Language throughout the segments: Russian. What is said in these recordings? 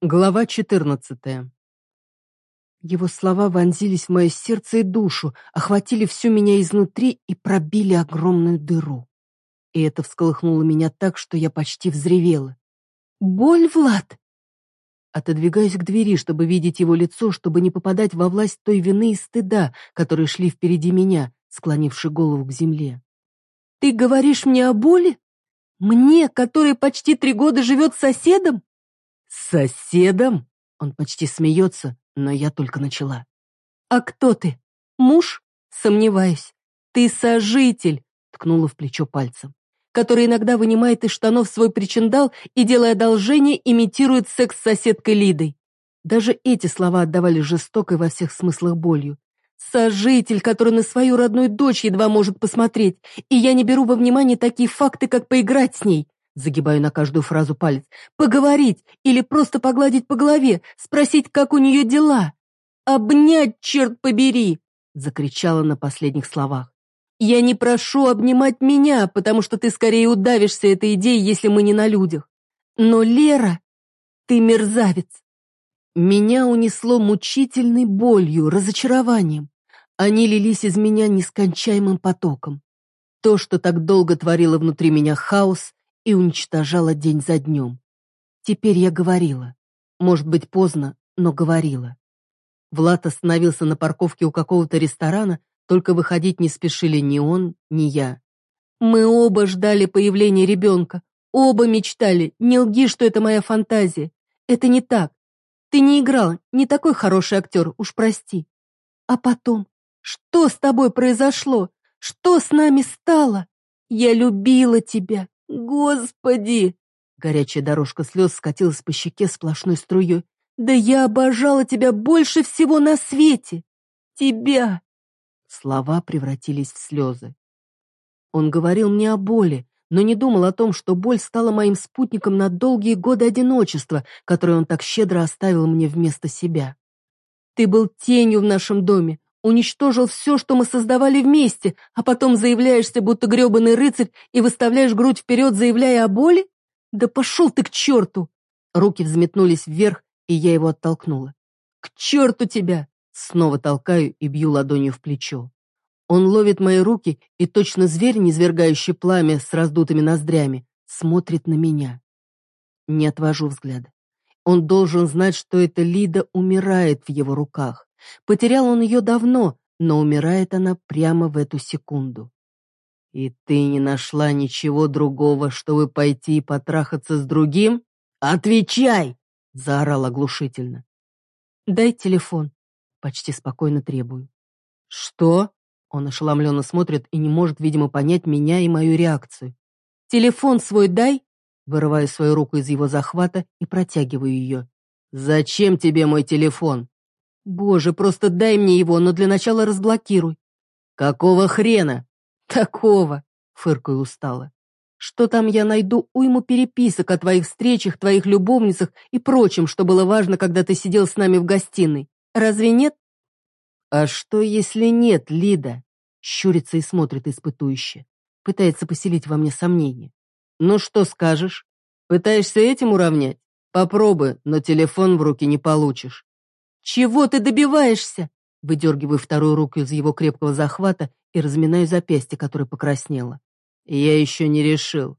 Глава 14. Его слова вонзились в мое сердце и душу, охватили всю меня изнутри и пробили огромную дыру. И это всколыхнуло меня так, что я почти взревела. «Боль, Влад!» Отодвигаюсь к двери, чтобы видеть его лицо, чтобы не попадать во власть той вины и стыда, которые шли впереди меня, склонивши голову к земле. «Ты говоришь мне о боли? Мне, который почти три года живет с соседом?» Соседом?» Он почти смеется, но я только начала. «А кто ты? Муж? Сомневаюсь. Ты сожитель!» ткнула в плечо пальцем который иногда вынимает из штанов свой причиндал и, делая одолжение, имитирует секс с соседкой Лидой. Даже эти слова отдавали жестокой во всех смыслах болью. Сожитель, который на свою родную дочь едва может посмотреть, и я не беру во внимание такие факты, как поиграть с ней, Загибаю на каждую фразу палец. Поговорить или просто погладить по голове, спросить, как у нее дела. «Обнять, черт побери!» Закричала на последних словах. «Я не прошу обнимать меня, потому что ты скорее удавишься этой идеей, если мы не на людях. Но, Лера, ты мерзавец!» Меня унесло мучительной болью, разочарованием. Они лились из меня нескончаемым потоком. То, что так долго творило внутри меня хаос, и уничтожала день за днем. Теперь я говорила. Может быть, поздно, но говорила. Влад остановился на парковке у какого-то ресторана, только выходить не спешили ни он, ни я. Мы оба ждали появления ребенка, оба мечтали, не лги, что это моя фантазия. Это не так. Ты не играл, не такой хороший актер, уж прости. А потом, что с тобой произошло? Что с нами стало? Я любила тебя, «Господи!» Горячая дорожка слез скатилась по щеке сплошной струей. «Да я обожала тебя больше всего на свете! Тебя!» Слова превратились в слезы. Он говорил мне о боли, но не думал о том, что боль стала моим спутником на долгие годы одиночества, которые он так щедро оставил мне вместо себя. Ты был тенью в нашем доме, уничтожил все, что мы создавали вместе, а потом заявляешься, будто гребаный рыцарь, и выставляешь грудь вперед, заявляя о боли? Да пошел ты к черту!» Руки взметнулись вверх, и я его оттолкнула. «К черту тебя!» Снова толкаю и бью ладонью в плечо. Он ловит мои руки, и точно зверь, низвергающий пламя с раздутыми ноздрями, смотрит на меня. Не отвожу взгляда. Он должен знать, что эта Лида умирает в его руках. Потерял он ее давно, но умирает она прямо в эту секунду. «И ты не нашла ничего другого, чтобы пойти и потрахаться с другим? Отвечай!» — заорал оглушительно. «Дай телефон», — почти спокойно требую. «Что?» — он ошеломленно смотрит и не может, видимо, понять меня и мою реакцию. «Телефон свой дай!» Вырываю свою руку из его захвата и протягиваю ее. «Зачем тебе мой телефон?» Боже, просто дай мне его, но для начала разблокируй. Какого хрена? Такого, фыркаю устало. Что там я найду уйму переписок о твоих встречах, твоих любовницах и прочем, что было важно, когда ты сидел с нами в гостиной? Разве нет? А что, если нет, Лида? Щурится и смотрит испытующе. Пытается поселить во мне сомнения. Ну что скажешь? Пытаешься этим уравнять? Попробуй, но телефон в руки не получишь. «Чего ты добиваешься?» Выдергиваю вторую руку из его крепкого захвата и разминаю запястье, которое покраснело. Я еще не решил.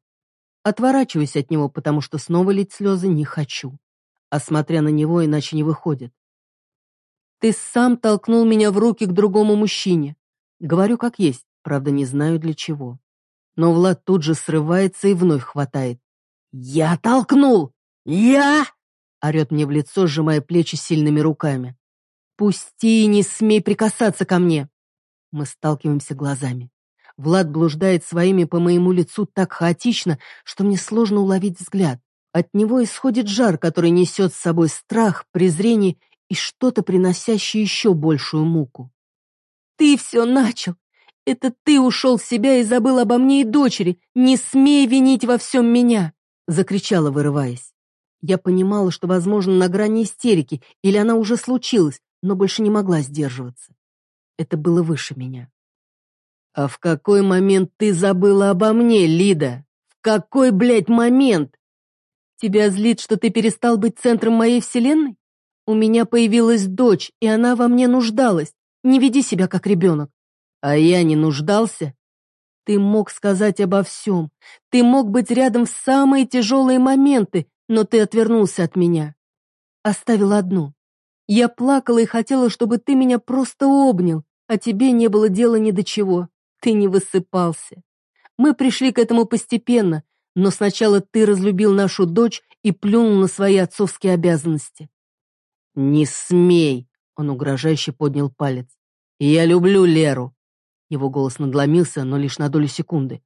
Отворачиваюсь от него, потому что снова лить слезы не хочу. А смотря на него, иначе не выходит. Ты сам толкнул меня в руки к другому мужчине. Говорю как есть, правда не знаю для чего. Но Влад тут же срывается и вновь хватает. «Я толкнул! Я!» Орет мне в лицо, сжимая плечи сильными руками. «Пусти, не смей прикасаться ко мне!» Мы сталкиваемся глазами. Влад блуждает своими по моему лицу так хаотично, что мне сложно уловить взгляд. От него исходит жар, который несет с собой страх, презрение и что-то, приносящее еще большую муку. «Ты все начал! Это ты ушел в себя и забыл обо мне и дочери! Не смей винить во всем меня!» закричала, вырываясь. Я понимала, что, возможно, на грани истерики, или она уже случилась, но больше не могла сдерживаться. Это было выше меня. «А в какой момент ты забыла обо мне, Лида? В какой, блядь, момент?» Тебя злит, что ты перестал быть центром моей вселенной? У меня появилась дочь, и она во мне нуждалась. Не веди себя как ребенок. А я не нуждался. Ты мог сказать обо всем. Ты мог быть рядом в самые тяжелые моменты, но ты отвернулся от меня. Оставил одну. Я плакала и хотела, чтобы ты меня просто обнял, а тебе не было дела ни до чего. Ты не высыпался. Мы пришли к этому постепенно, но сначала ты разлюбил нашу дочь и плюнул на свои отцовские обязанности. «Не смей!» — он угрожающе поднял палец. «Я люблю Леру!» Его голос надломился, но лишь на долю секунды.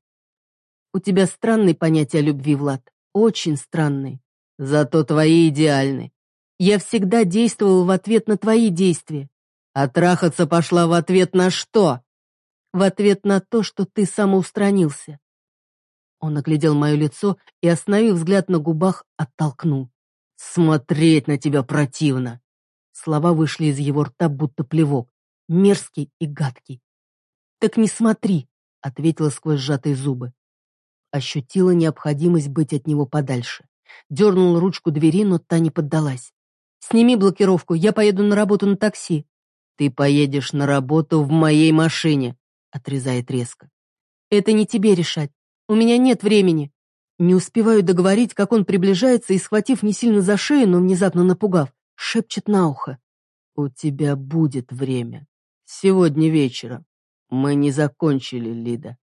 «У тебя странные понятия о любви, Влад. Очень странные. Зато твои идеальны. Я всегда действовал в ответ на твои действия. А трахаться пошла в ответ на что?» «В ответ на то, что ты самоустранился». Он оглядел мое лицо и, остановив взгляд на губах, оттолкнул. «Смотреть на тебя противно!» Слова вышли из его рта, будто плевок. Мерзкий и гадкий. «Так не смотри!» — ответила сквозь сжатые зубы. Ощутила необходимость быть от него подальше. Дернула ручку двери, но та не поддалась. «Сними блокировку, я поеду на работу на такси». «Ты поедешь на работу в моей машине», — отрезает резко. «Это не тебе решать. У меня нет времени. Не успеваю договорить, как он приближается и, схватив не сильно за шею, но внезапно напугав, шепчет на ухо. «У тебя будет время. Сегодня вечером. Мы не закончили, Лида.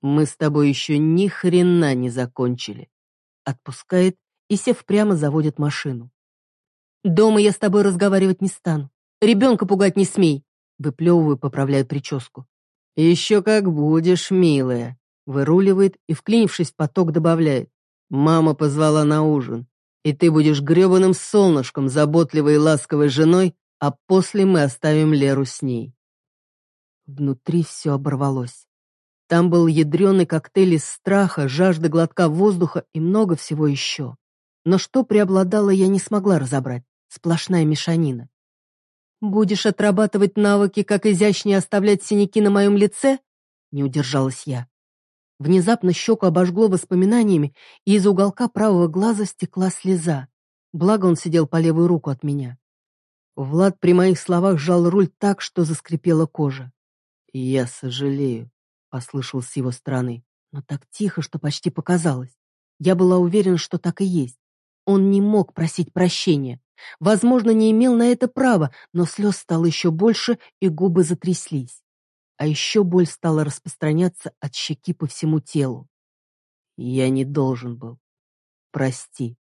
Мы с тобой еще ни хрена не закончили». Отпускает и, сев прямо, заводит машину. «Дома я с тобой разговаривать не стану. Ребенка пугать не смей!» Выплевываю, поправляю прическу. «Еще как будешь, милая!» Выруливает и, вклинившись в поток, добавляет. «Мама позвала на ужин, и ты будешь гребаным солнышком, заботливой и ласковой женой, а после мы оставим Леру с ней». Внутри все оборвалось. Там был ядреный коктейль из страха, жажды глотка воздуха и много всего еще. Но что преобладало, я не смогла разобрать. Сплошная мешанина. «Будешь отрабатывать навыки, как изящнее оставлять синяки на моем лице?» Не удержалась я. Внезапно щеку обожгло воспоминаниями, и из уголка правого глаза стекла слеза. Благо он сидел по левую руку от меня. Влад при моих словах сжал руль так, что заскрипела кожа. «Я сожалею», — послышал с его стороны, но так тихо, что почти показалось. Я была уверена, что так и есть. Он не мог просить прощения. Возможно, не имел на это права, но слез стало еще больше, и губы затряслись а еще боль стала распространяться от щеки по всему телу. Я не должен был. Прости.